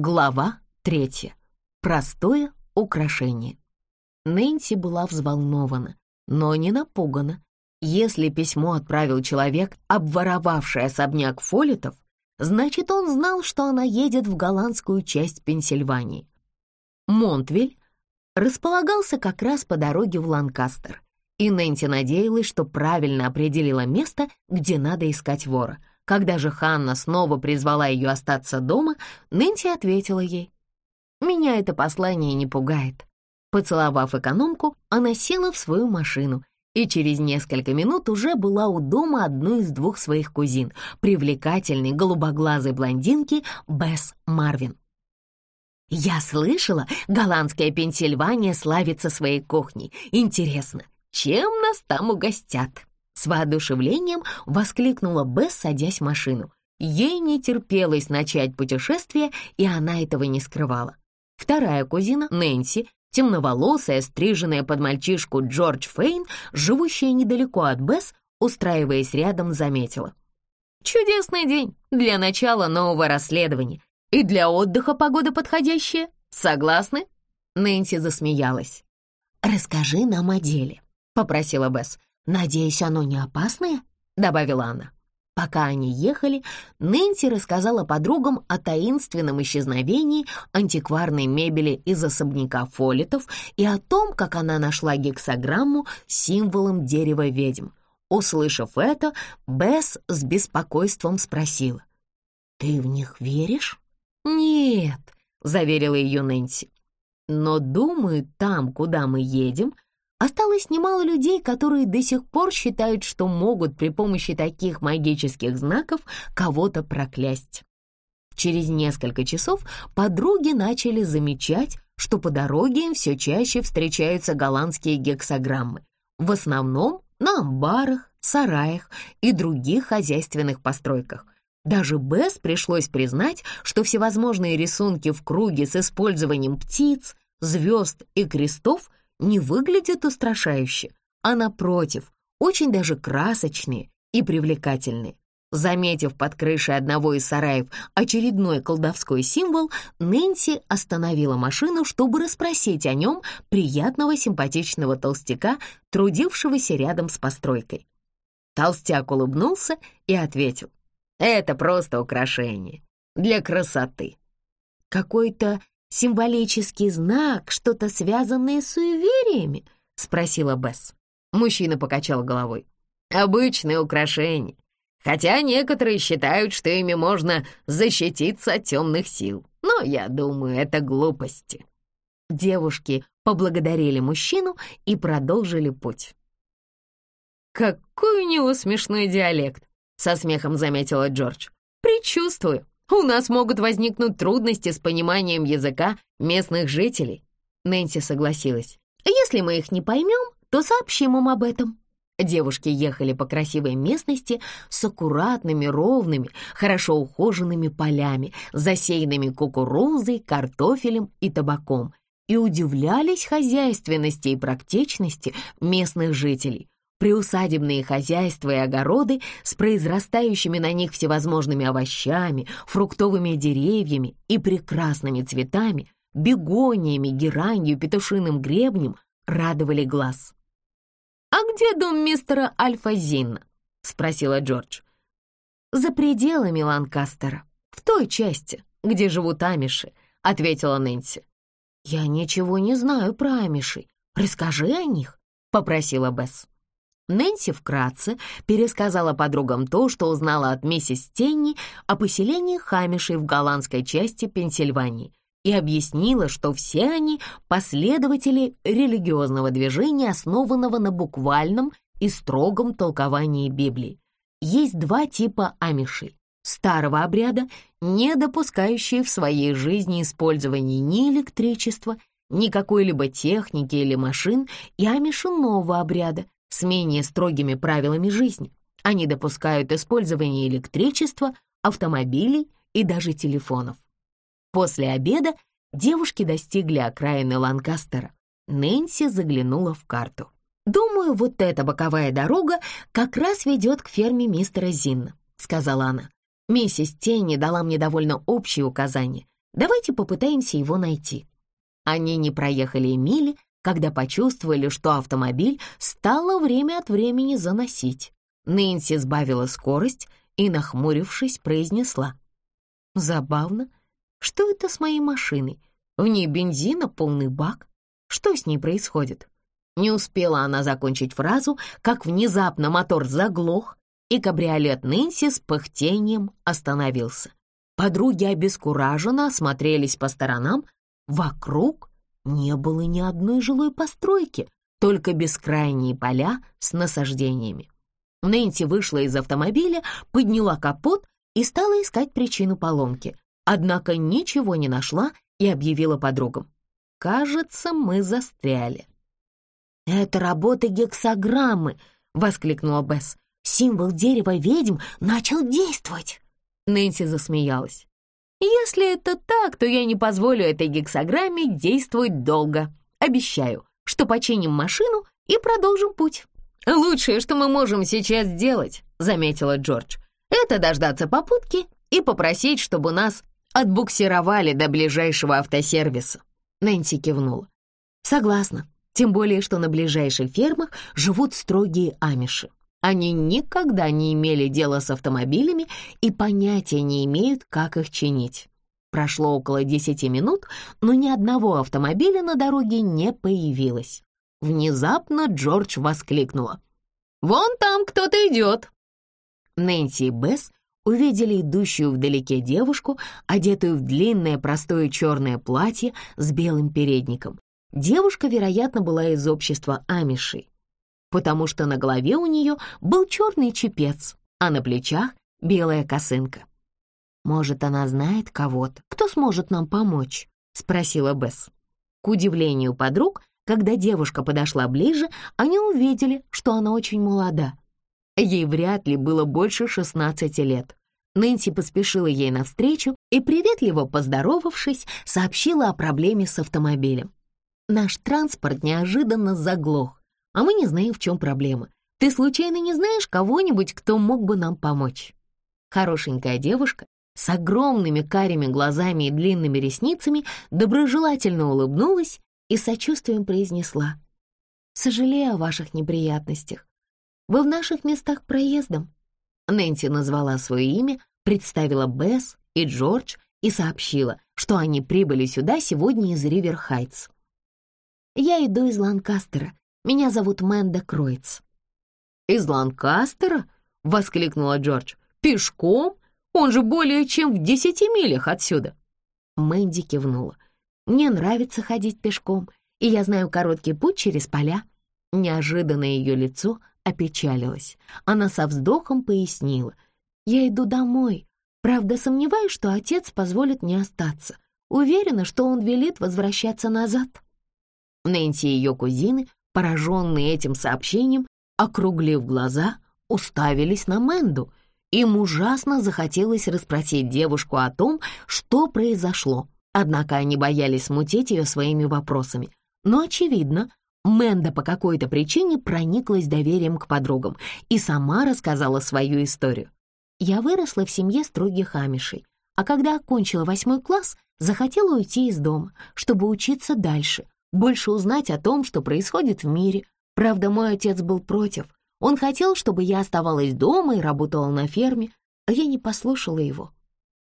Глава третья. Простое украшение. Нэнси была взволнована, но не напугана. Если письмо отправил человек, обворовавший особняк Фолитов, значит, он знал, что она едет в голландскую часть Пенсильвании. Монтвиль располагался как раз по дороге в Ланкастер, и Нэнси надеялась, что правильно определила место, где надо искать вора — когда же Ханна снова призвала ее остаться дома, Нэнси ответила ей. «Меня это послание не пугает». Поцеловав экономку, она села в свою машину и через несколько минут уже была у дома одной из двух своих кузин, привлекательной голубоглазой блондинки Бесс Марвин. «Я слышала, голландская Пенсильвания славится своей кухней. Интересно, чем нас там угостят?» С воодушевлением воскликнула Бесс, садясь в машину. Ей не терпелось начать путешествие, и она этого не скрывала. Вторая кузина, Нэнси, темноволосая, стриженная под мальчишку Джордж Фейн, живущая недалеко от Бесс, устраиваясь рядом, заметила. «Чудесный день для начала нового расследования. И для отдыха погода подходящая. Согласны?» Нэнси засмеялась. «Расскажи нам о деле», — попросила Бесс. «Надеюсь, оно не опасное?» — добавила она. Пока они ехали, Нэнси рассказала подругам о таинственном исчезновении антикварной мебели из особняка Фолитов и о том, как она нашла гексограмму с символом дерева ведьм. Услышав это, Бесс с беспокойством спросила. «Ты в них веришь?» «Нет», — заверила ее Нэнси. «Но, думаю, там, куда мы едем, — Осталось немало людей, которые до сих пор считают, что могут при помощи таких магических знаков кого-то проклясть. Через несколько часов подруги начали замечать, что по дороге им все чаще встречаются голландские гексограммы, в основном на амбарах, сараях и других хозяйственных постройках. Даже Бесс пришлось признать, что всевозможные рисунки в круге с использованием птиц, звезд и крестов не выглядят устрашающе, а напротив, очень даже красочные и привлекательные. Заметив под крышей одного из сараев очередной колдовской символ, Нэнси остановила машину, чтобы расспросить о нем приятного симпатичного толстяка, трудившегося рядом с постройкой. Толстяк улыбнулся и ответил, «Это просто украшение для красоты». Какой-то символический знак, что-то связанное с суевериями?» — спросила Бесс. Мужчина покачал головой. «Обычные украшения, хотя некоторые считают, что ими можно защититься от темных сил. Но я думаю, это глупости». Девушки поблагодарили мужчину и продолжили путь. «Какой у него смешной диалект!» — со смехом заметила Джордж. «Предчувствую, у нас могут возникнуть трудности с пониманием языка местных жителей». Нэнси согласилась. «Если мы их не поймем, то сообщим им об этом». Девушки ехали по красивой местности с аккуратными, ровными, хорошо ухоженными полями, засеянными кукурузой, картофелем и табаком, и удивлялись хозяйственности и практичности местных жителей. Приусадебные хозяйства и огороды с произрастающими на них всевозможными овощами, фруктовыми деревьями и прекрасными цветами, бегониями, геранью, петушиным гребнем радовали глаз. «А где дом мистера Альфа-Зинна?» — спросила Джордж. «За пределами Ланкастера, в той части, где живут амиши», — ответила Нэнси. «Я ничего не знаю про амишей. Расскажи о них», — попросила Бесс. Нэнси вкратце пересказала подругам то, что узнала от миссис Тенни о поселении Хамишей в голландской части Пенсильвании и объяснила, что все они последователи религиозного движения, основанного на буквальном и строгом толковании Библии. Есть два типа амишей. Старого обряда, не допускающие в своей жизни использования ни электричества, ни какой-либо техники или машин, и амиши нового обряда — с менее строгими правилами жизни. Они допускают использование электричества, автомобилей и даже телефонов. После обеда девушки достигли окраины Ланкастера. Нэнси заглянула в карту. «Думаю, вот эта боковая дорога как раз ведет к ферме мистера Зинна», — сказала она. «Миссис Тенни дала мне довольно общие указания. Давайте попытаемся его найти». Они не проехали и мили, когда почувствовали, что автомобиль стало время от времени заносить. Нэнси сбавила скорость и, нахмурившись, произнесла. «Забавно. Что это с моей машиной? В ней бензина полный бак. Что с ней происходит?» Не успела она закончить фразу, как внезапно мотор заглох, и кабриолет Нэнси с пыхтением остановился. Подруги обескураженно осмотрелись по сторонам. Вокруг не было ни одной жилой постройки, только бескрайние поля с насаждениями. Нэнси вышла из автомобиля, подняла капот и стала искать причину поломки, однако ничего не нашла и объявила подругам. «Кажется, мы застряли». «Это работа гексограммы!» — воскликнула Бесс. «Символ дерева ведьм начал действовать!» Нэнси засмеялась. «Если это так, то я не позволю этой гексограмме действовать долго. Обещаю, что починим машину и продолжим путь». «Лучшее, что мы можем сейчас сделать», — заметила Джордж, «это дождаться попутки и попросить, чтобы нас отбуксировали до ближайшего автосервиса». Нэнси кивнула. «Согласна, тем более, что на ближайших фермах живут строгие амиши. Они никогда не имели дела с автомобилями и понятия не имеют, как их чинить. Прошло около десяти минут, но ни одного автомобиля на дороге не появилось. Внезапно Джордж воскликнула. «Вон там кто-то идет!» Нэнси и Бесс увидели идущую вдалеке девушку, одетую в длинное простое черное платье с белым передником. Девушка, вероятно, была из общества амишей, потому что на голове у нее был черный чепец, а на плечах белая косынка. «Может, она знает кого-то, кто сможет нам помочь?» — спросила Бесс. К удивлению подруг, когда девушка подошла ближе, они увидели, что она очень молода. Ей вряд ли было больше 16 лет. Нэнси поспешила ей навстречу и, приветливо поздоровавшись, сообщила о проблеме с автомобилем. «Наш транспорт неожиданно заглох, а мы не знаем, в чем проблема. Ты случайно не знаешь кого-нибудь, кто мог бы нам помочь?» Хорошенькая девушка с огромными карими глазами и длинными ресницами доброжелательно улыбнулась и сочувствием произнесла. «Сожалею о ваших неприятностях. Вы в наших местах проездом?» Нэнси назвала свое имя, представила Бесс и Джордж и сообщила, что они прибыли сюда сегодня из Риверхайтс. «Я иду из Ланкастера. Меня зовут Мэнда Кроиц». «Из Ланкастера?» — воскликнула Джордж. «Пешком? Он же более чем в десяти милях отсюда». Мэнди кивнула. Мне нравится ходить пешком, и я знаю короткий путь через поля». Неожиданно ее лицо опечалилось. Она со вздохом пояснила. «Я иду домой. Правда, сомневаюсь, что отец позволит мне остаться. Уверена, что он велит возвращаться назад». Нэнси и ее кузины, пораженные этим сообщением, округлив глаза, уставились на Мэнду. Им ужасно захотелось расспросить девушку о том, что произошло. Однако они боялись смутить ее своими вопросами. Но, очевидно, Мэнда по какой-то причине прониклась доверием к подругам и сама рассказала свою историю. «Я выросла в семье строгих амишей, а когда окончила восьмой класс, захотела уйти из дома, чтобы учиться дальше, больше узнать о том, что происходит в мире. Правда, мой отец был против. Он хотел, чтобы я оставалась дома и работала на ферме, а я не послушала его.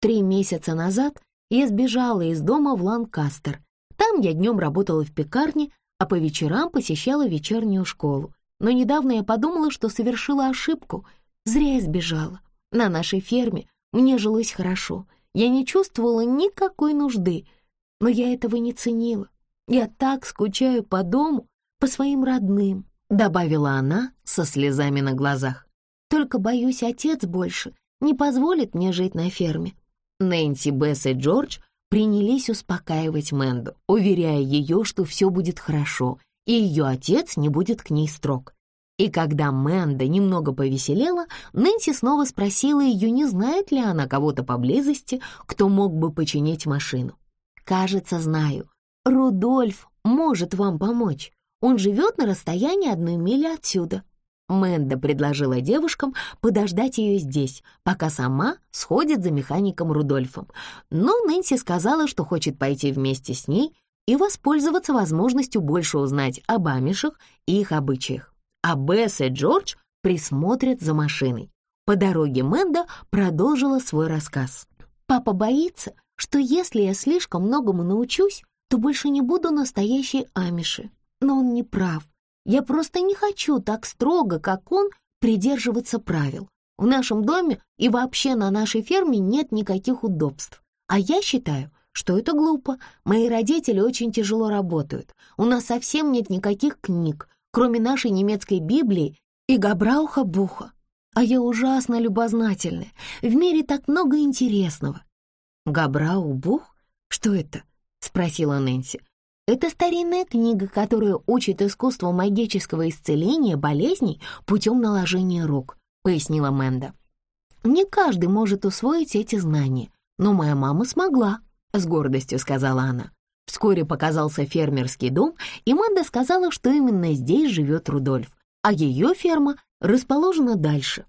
Три месяца назад я сбежала из дома в Ланкастер. Там я днем работала в пекарне, а по вечерам посещала вечернюю школу. Но недавно я подумала, что совершила ошибку. Зря я сбежала. На нашей ферме мне жилось хорошо. Я не чувствовала никакой нужды, но я этого не ценила. Я так скучаю по дому, по своим родным, добавила она со слезами на глазах. Только боюсь, отец больше не позволит мне жить на ферме. Нэнси, Бесс и Джордж принялись успокаивать Мэнду, уверяя ее, что все будет хорошо, и ее отец не будет к ней строг. И когда Мэнда немного повеселела, Нэнси снова спросила ее, не знает ли она кого-то поблизости, кто мог бы починить машину. «Кажется, знаю. Рудольф может вам помочь. Он живет на расстоянии одной мили отсюда». Мэнда предложила девушкам подождать ее здесь, пока сама сходит за механиком Рудольфом. Но Нэнси сказала, что хочет пойти вместе с ней и воспользоваться возможностью больше узнать об амишах и их обычаях. А Бесс и Джордж присмотрят за машиной. По дороге Мэнда продолжила свой рассказ. «Папа боится, что если я слишком многому научусь, то больше не буду настоящей амиши. Но он не прав. Я просто не хочу так строго, как он, придерживаться правил. В нашем доме и вообще на нашей ферме нет никаких удобств. А я считаю, что это глупо. Мои родители очень тяжело работают. У нас совсем нет никаких книг, кроме нашей немецкой Библии и Габрауха-Буха. А я ужасно любознательная. В мире так много интересного. Габрау-Бух? Что это? Спросила Нэнси. Это старинная книга, которая учит искусству магического исцеления болезней путем наложения рук, пояснила Мэнда. Не каждый может усвоить эти знания, но моя мама смогла, с гордостью сказала она. Вскоре показался фермерский дом, и Мэнда сказала, что именно здесь живет Рудольф, а ее ферма расположена дальше.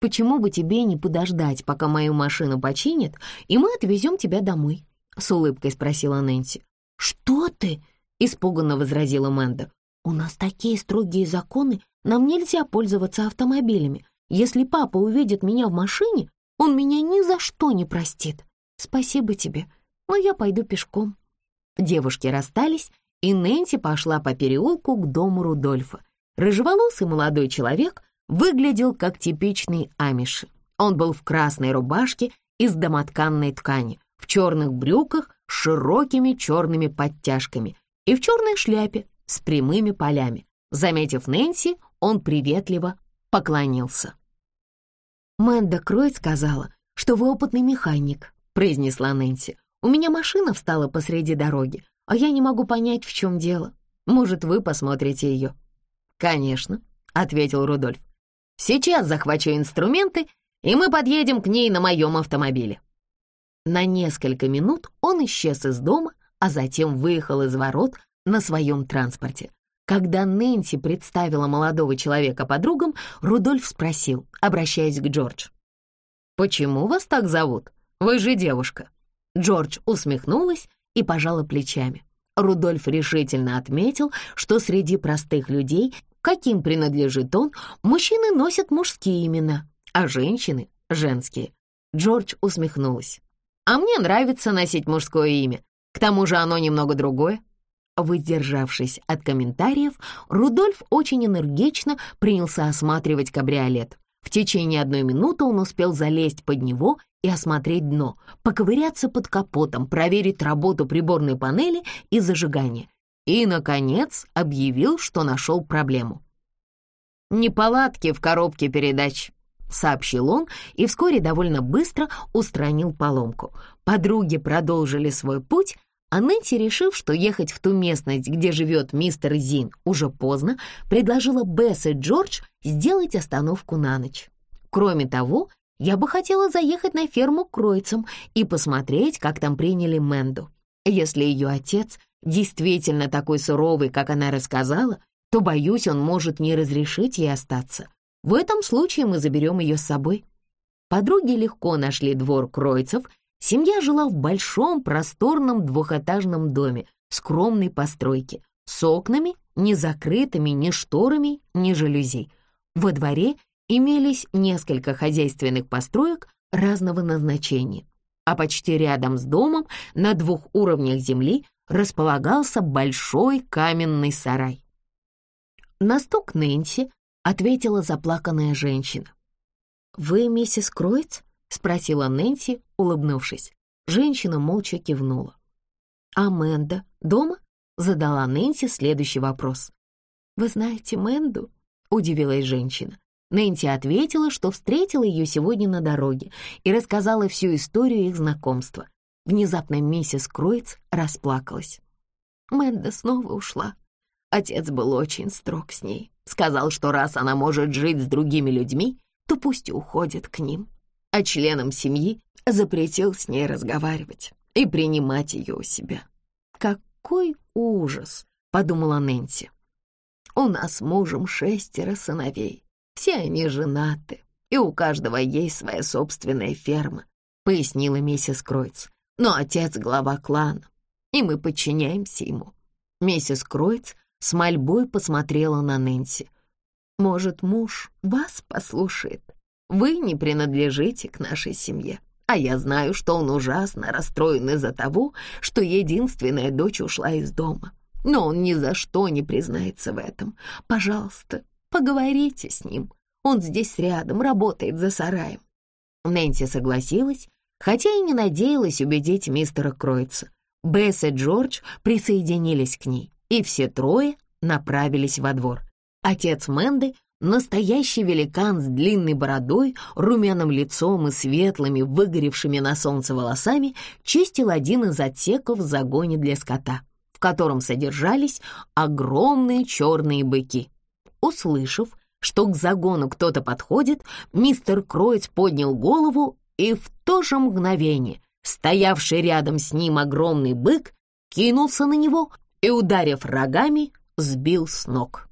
«Почему бы тебе не подождать, пока мою машину починят, и мы отвезем тебя домой?» — с улыбкой спросила Нэнси. «Что ты?» — испуганно возразила Мэнда. «У нас такие строгие законы, нам нельзя пользоваться автомобилями. Если папа увидит меня в машине, он меня ни за что не простит. Спасибо тебе, но я пойду пешком». Девушки расстались, и Нэнси пошла по переулку к дому Рудольфа. Рыжеволосый молодой человек выглядел как типичный амиши. Он был в красной рубашке из домотканной ткани, в черных брюках с широкими черными подтяжками и в черной шляпе с прямыми полями. Заметив Нэнси, он приветливо поклонился. «Мэнда Кройт сказала, что вы опытный механик», — произнесла Нэнси. «У меня машина встала посреди дороги, а я не могу понять, в чем дело. Может, вы посмотрите ее?» «Конечно», — ответил Рудольф. «Сейчас захвачу инструменты, и мы подъедем к ней на моем автомобиле». На несколько минут он исчез из дома, а затем выехал из ворот на своем транспорте. Когда Нэнси представила молодого человека подругам, Рудольф спросил, обращаясь к Джордж. «Почему вас так зовут? Вы же девушка». Джордж усмехнулась и пожала плечами. Рудольф решительно отметил, что среди простых людей, каким принадлежит он, мужчины носят мужские имена, а женщины — женские. Джордж усмехнулась. А мне нравится носить мужское имя. К тому же оно немного другое. Выдержавшись от комментариев, Рудольф очень энергично принялся осматривать кабриолет. В течение одной минуты он успел залезть под него и осмотреть дно, поковыряться под капотом, проверить работу приборной панели и зажигания. И, наконец, объявил, что нашел проблему. «Неполадки в коробке передач», — сообщил он и вскоре довольно быстро устранил поломку. Подруги продолжили свой путь, а Нэнси, решив, что ехать в ту местность, где живет мистер Зин, уже поздно, предложила Бесс и Джордж сделать остановку на ночь. Кроме того, я бы хотела заехать на ферму к Кройцам и посмотреть, как там приняли Мэнду. Если ее отец действительно такой суровый, как она рассказала, то, боюсь, он может не разрешить ей остаться. В этом случае мы заберем ее с собой. Подруги легко нашли двор Кройцев. Семья жила в большом, просторном двухэтажном доме скромной постройки с окнами, не закрытыми ни шторами, ни жалюзи. Во дворе имелись несколько хозяйственных построек разного назначения, а почти рядом с домом на двух уровнях земли располагался большой каменный сарай. На стук Нэнси ответила заплаканная женщина. «Вы миссис Кроиц?» — спросила Нэнси, улыбнувшись. Женщина молча кивнула. «А Мэнда дома?» — задала Нэнси следующий вопрос. «Вы знаете Мэнду?» — удивилась женщина. Нэнси ответила, что встретила ее сегодня на дороге и рассказала всю историю их знакомства. Внезапно миссис Кроиц расплакалась. Мэнда снова ушла. Отец был очень строг с ней. Сказал, что раз она может жить с другими людьми, то пусть уходит к ним. А членам семьи запретил с ней разговаривать и принимать ее у себя. «Какой ужас!» — подумала Нэнси. У нас с мужем шестеро сыновей. Все они женаты, и у каждого есть своя собственная ферма», — пояснила миссис Кройц. «Но отец — глава клана, и мы подчиняемся ему». Миссис Кройц с мольбой посмотрела на Нэнси. «Может, муж вас послушает? Вы не принадлежите к нашей семье, а я знаю, что он ужасно расстроен из-за того, что единственная дочь ушла из дома. Но он ни за что не признается в этом. Пожалуйста, поговорите с ним. Он здесь рядом, работает за сараем». Нэнси согласилась, хотя и не надеялась убедить мистера Кройца. Бесс и Джордж присоединились к ней, и все трое направились во двор. Отец Мэнды, настоящий великан с длинной бородой, румяным лицом и светлыми, выгоревшими на солнце волосами, чистил один из отсеков в загоне для скота, в котором содержались огромные черные быки. Услышав, что к загону кто-то подходит, мистер Кроиц поднял голову, и в то же мгновение стоявший рядом с ним огромный бык кинулся на него и, ударив рогами, сбил с ног.